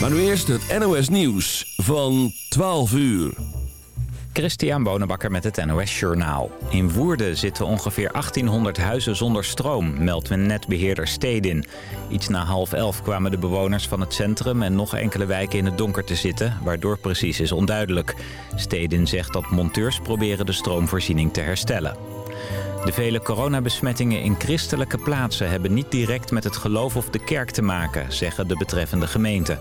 Maar nu eerst het NOS Nieuws van 12 uur. Christian Bonenbakker met het NOS Journaal. In Woerden zitten ongeveer 1800 huizen zonder stroom, meldt netbeheerder Stedin. Iets na half elf kwamen de bewoners van het centrum en nog enkele wijken in het donker te zitten, waardoor precies is onduidelijk. Stedin zegt dat monteurs proberen de stroomvoorziening te herstellen. De vele coronabesmettingen in christelijke plaatsen hebben niet direct met het geloof of de kerk te maken, zeggen de betreffende gemeenten.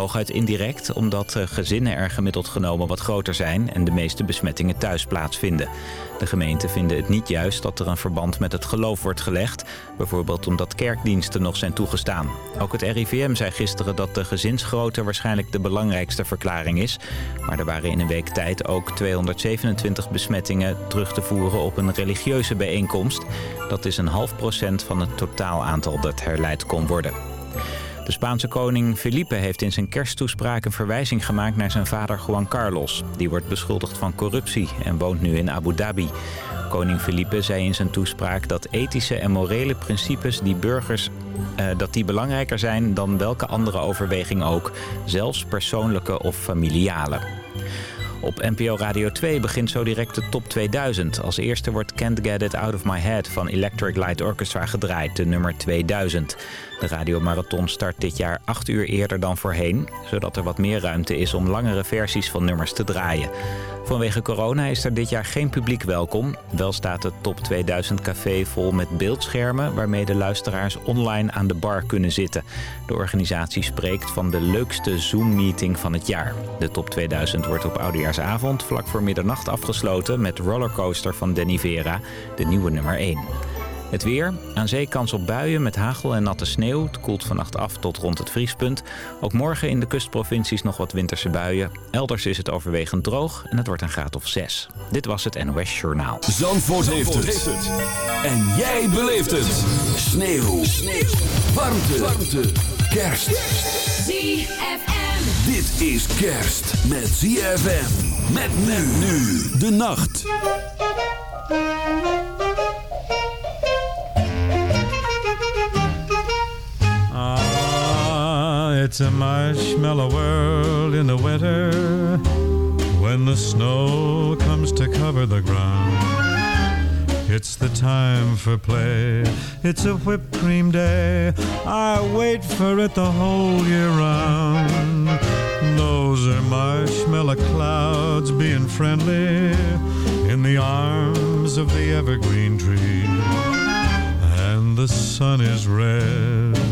Hooguit indirect, omdat gezinnen er gemiddeld genomen wat groter zijn en de meeste besmettingen thuis plaatsvinden. De gemeenten vinden het niet juist dat er een verband met het geloof wordt gelegd, bijvoorbeeld omdat kerkdiensten nog zijn toegestaan. Ook het RIVM zei gisteren dat de gezinsgrootte waarschijnlijk de belangrijkste verklaring is, maar er waren in een week tijd ook 227 besmettingen terug te voeren op een religieuze bijeenkomst. Dat is een half procent van het totaal aantal dat herleid kon worden. De Spaanse koning Felipe heeft in zijn kersttoespraak een verwijzing gemaakt naar zijn vader Juan Carlos. Die wordt beschuldigd van corruptie en woont nu in Abu Dhabi. Koning Felipe zei in zijn toespraak dat ethische en morele principes die burgers eh, dat die belangrijker zijn dan welke andere overweging ook, zelfs persoonlijke of familiale. Op NPO Radio 2 begint zo direct de top 2000. Als eerste wordt Can't Get It Out of My Head van Electric Light Orchestra gedraaid, de nummer 2000. De radiomarathon start dit jaar 8 uur eerder dan voorheen... zodat er wat meer ruimte is om langere versies van nummers te draaien. Vanwege corona is er dit jaar geen publiek welkom. Wel staat het Top 2000 café vol met beeldschermen... waarmee de luisteraars online aan de bar kunnen zitten. De organisatie spreekt van de leukste Zoom-meeting van het jaar. De Top 2000 wordt op Oudejaarsavond vlak voor middernacht afgesloten... met Rollercoaster van Denny Vera, de nieuwe nummer 1. Het weer. Aan zee kans op buien met hagel en natte sneeuw. Het koelt vannacht af tot rond het vriespunt. Ook morgen in de kustprovincies nog wat winterse buien. Elders is het overwegend droog en het wordt een graad of 6. Dit was het NOS Journaal. Zandvoort, heeft, het. En jij beleeft het. Sneeuw. sneeuw. Warmte. Warmte. Kerst. ZFM. Dit is kerst met ZFM. Met men nu. De nacht. It's a marshmallow world in the winter when the snow comes to cover the ground. It's the time for play. It's a whipped cream day. I wait for it the whole year round. Those are marshmallow clouds being friendly in the arms of the evergreen tree. And the sun is red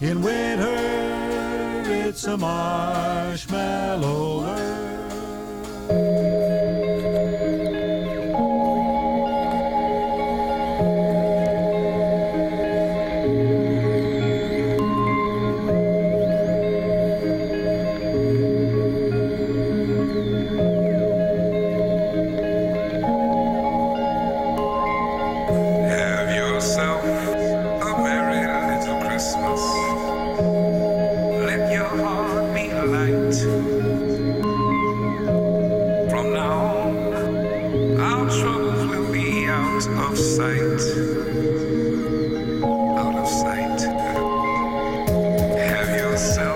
In winter, it's a marshmallow world. Fuck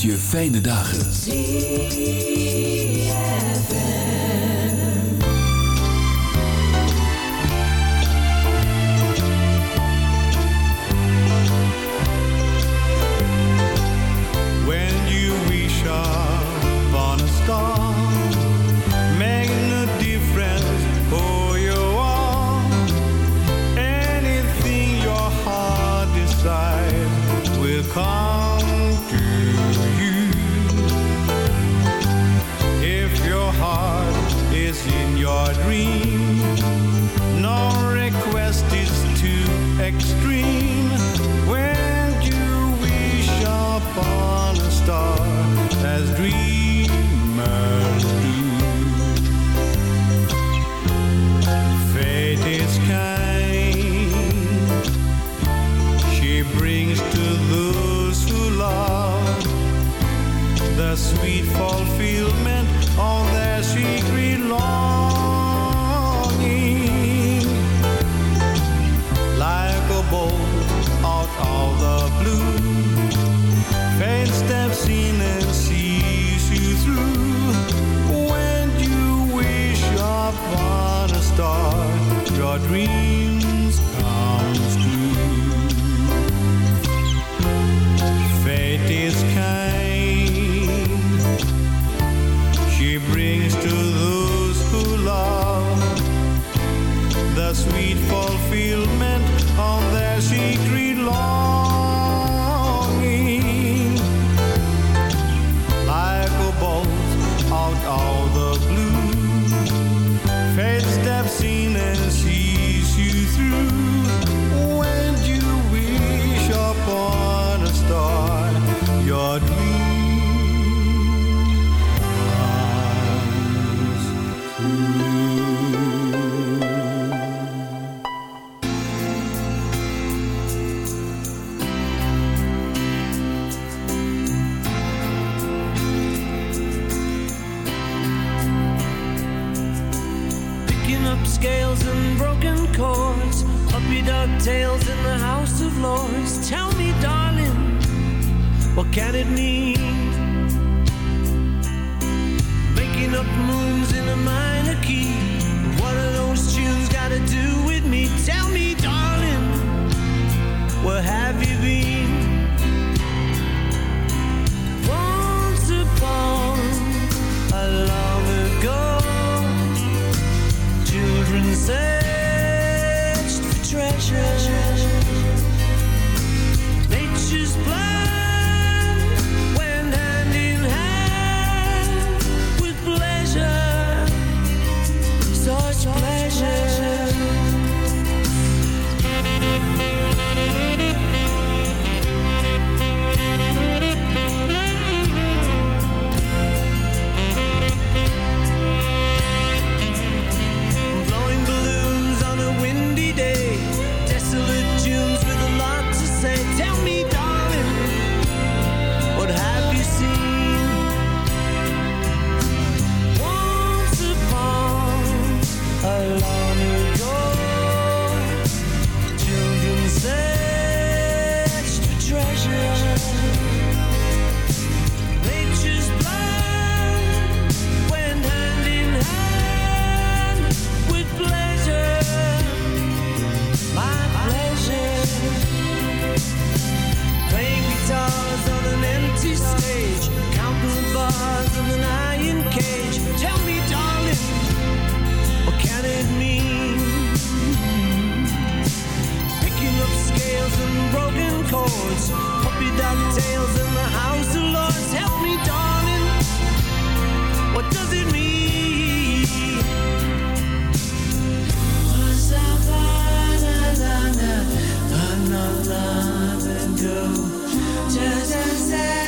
je fijne dagen. empty stage, counting the bars of an iron cage. Tell me, darling, what can it mean? Picking up scales and broken chords, puppy dog tails in the house of lords. Help me, darling, what does it mean? Was I another, another, another, another, another, another, another, another, another, another,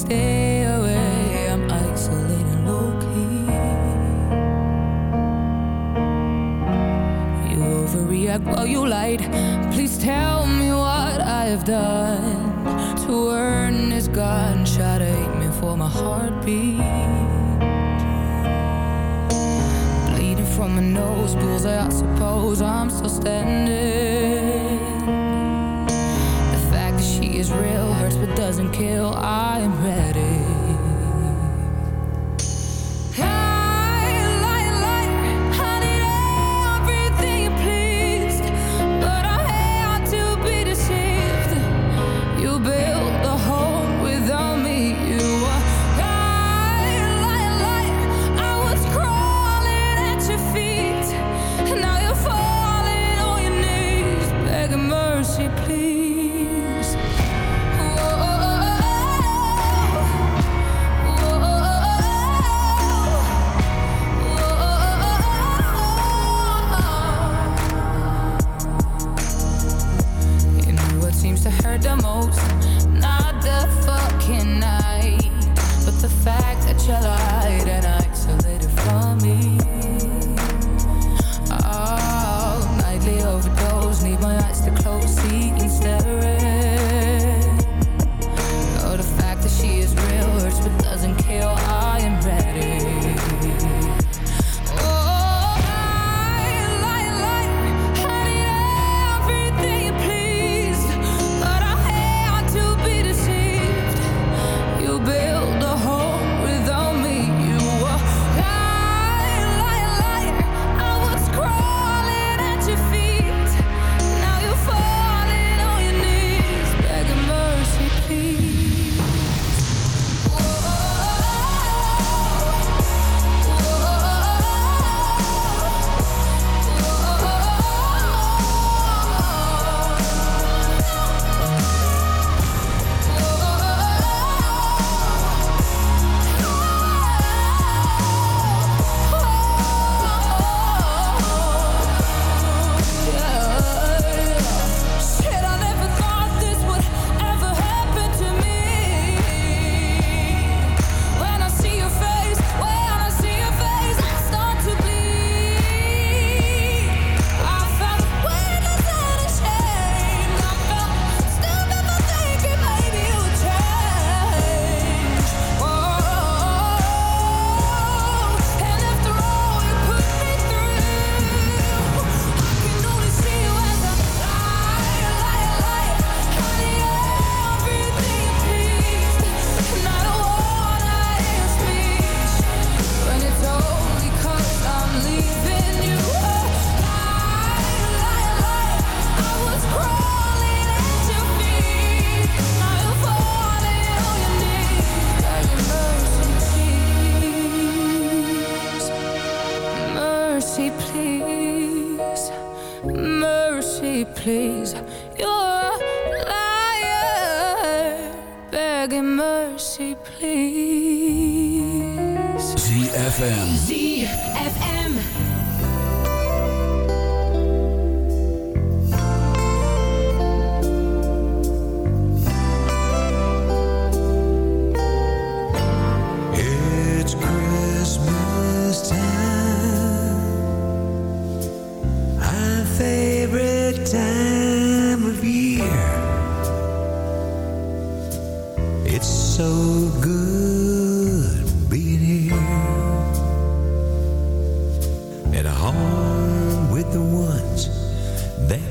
Stay away. I'm isolating low key. You overreact while you lied. Please tell me what I have done to earn this gunshot aiming for my heartbeat. Bleeding from my nose, bullseye, I suppose I'm still standing.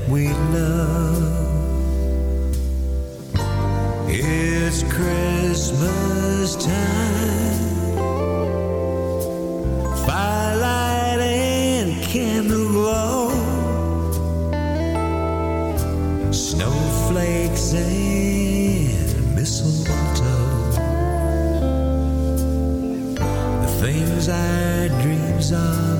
we love. It's Christmas time, firelight and candle glow, snowflakes and mistletoe. The things our dreams are.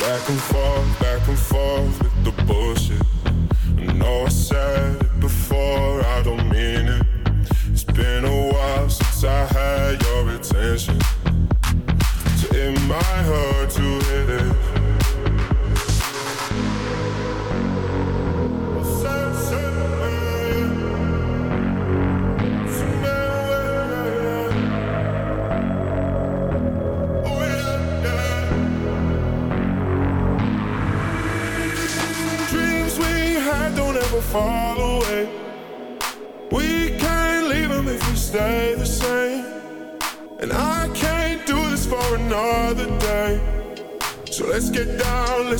Back and forth, back and forth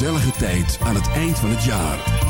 Gezellige tijd aan het eind van het jaar.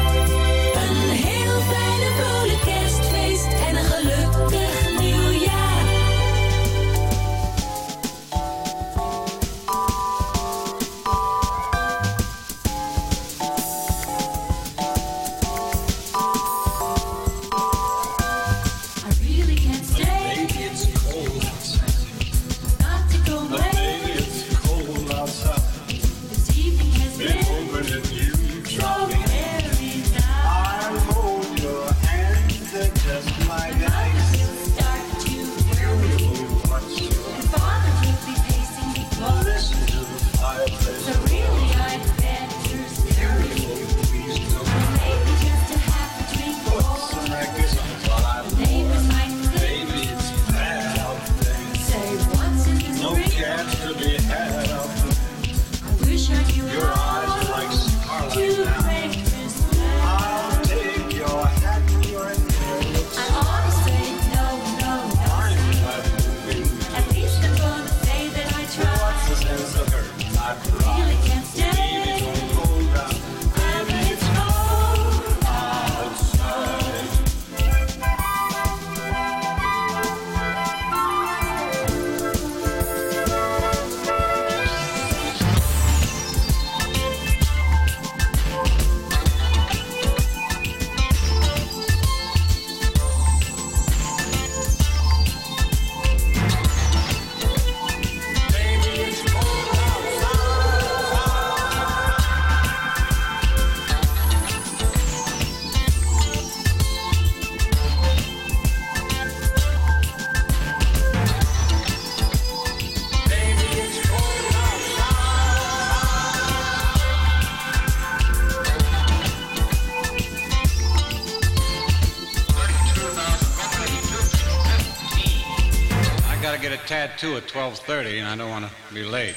Get tattoo at 12:30, and I don't want to be late.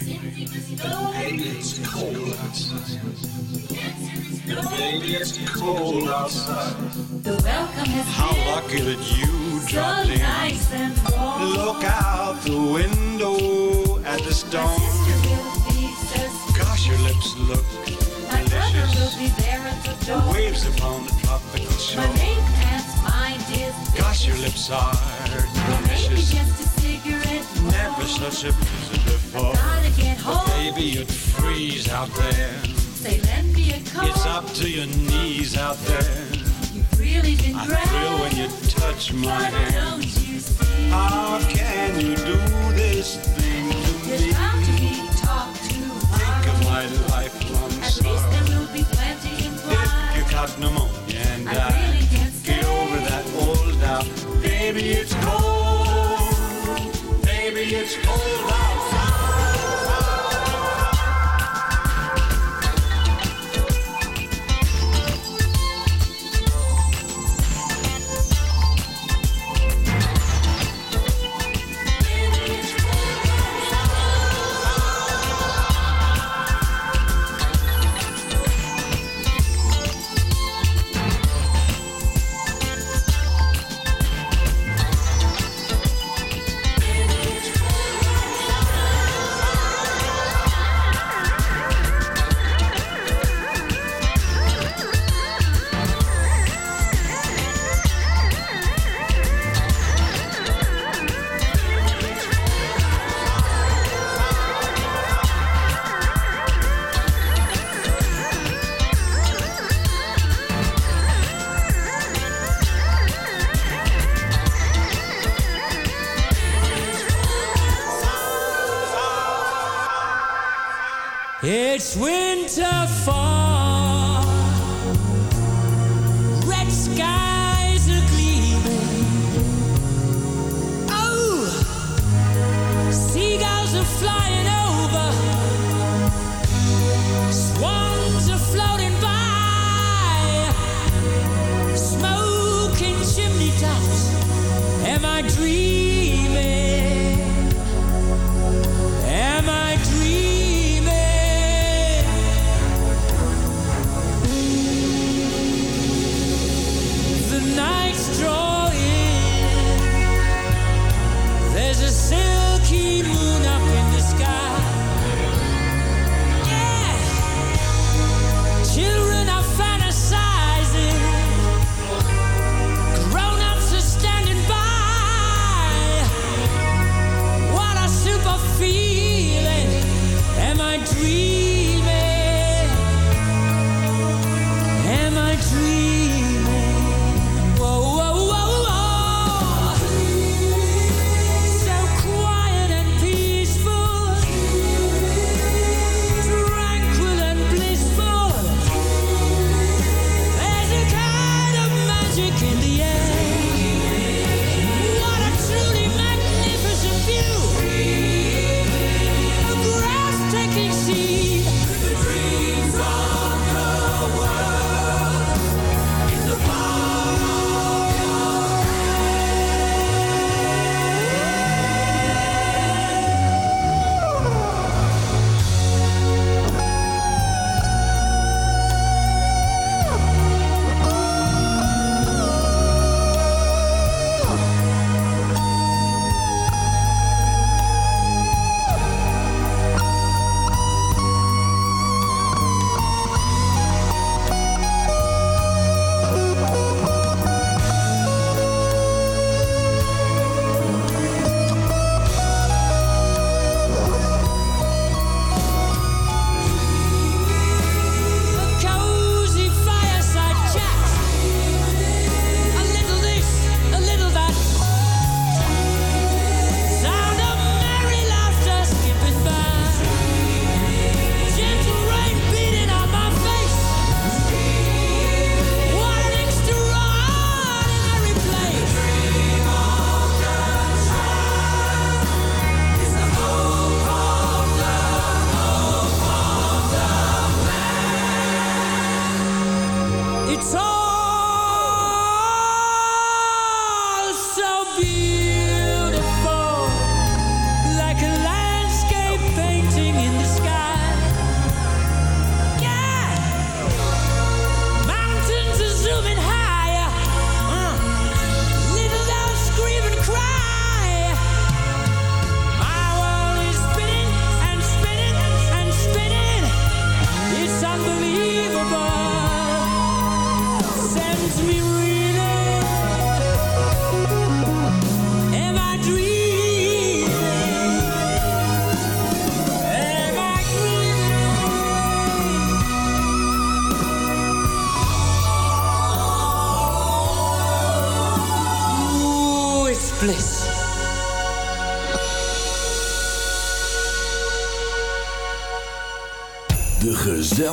Baby, it's cold outside. Baby, it's cold outside. The welcome has How lucky that you so dropped in. nice. Look out the window at the storm. Sister will be so Gosh, your lips look My delicious. be there at the The waves upon the tropical shore. mink pants mind is Gosh, your lips are delicious. Cigarette. Never such a blizzard before. Gotta get But home. baby, you'd freeze out there. Say, lend me a coat. It's up to your knees out there. You've really been I great. thrill when you touch my But hand. don't you see? How can you do this thing to You're me? bound to be talked to Think of my lifelong At least there will be plenty If implied. you caught pneumonia and I died, really can't get over that old doubt. Baby, it's cold. It's cold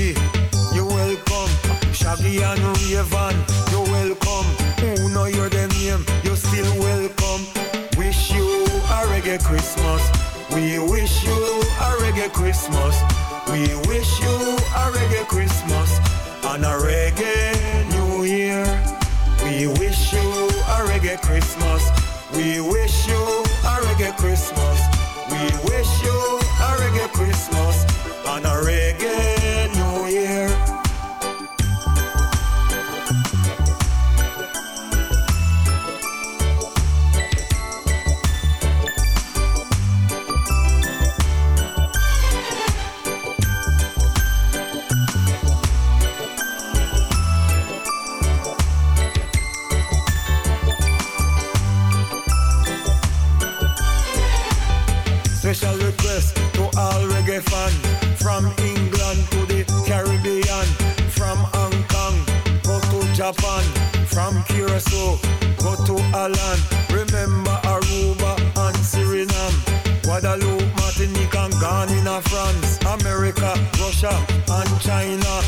You're welcome. Shaggy and Rayvon, You're welcome. Who know your name, You're still welcome. Wish you a reggae Christmas. We wish you a reggae Christmas. We wish you a reggae Christmas and a reggae New Year. We wish you a reggae Christmas. We wish you a reggae Christmas. We wish you a reggae Christmas and a reggae so go to Holland. Remember Aruba and Suriname, Guadeloupe, Martinique, and Ghana, France, America, Russia, and China,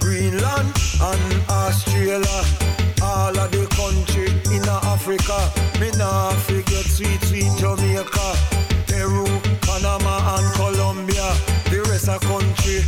Greenland, and Australia. All of the country in Africa. Me nah forget sweet, sweet Jamaica, Peru, Panama, and Colombia. The rest of country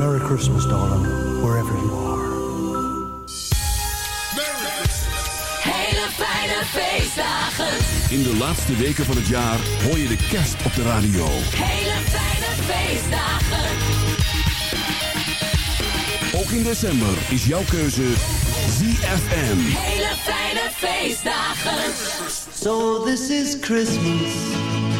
Merry Christmas, darling, wherever you are. Merry. Hele fijne feestdagen. In de laatste weken van het jaar hoor je de kerst op de radio. Hele fijne feestdagen. Ook in december is jouw keuze ZFM. Hele fijne feestdagen. So this is Christmas.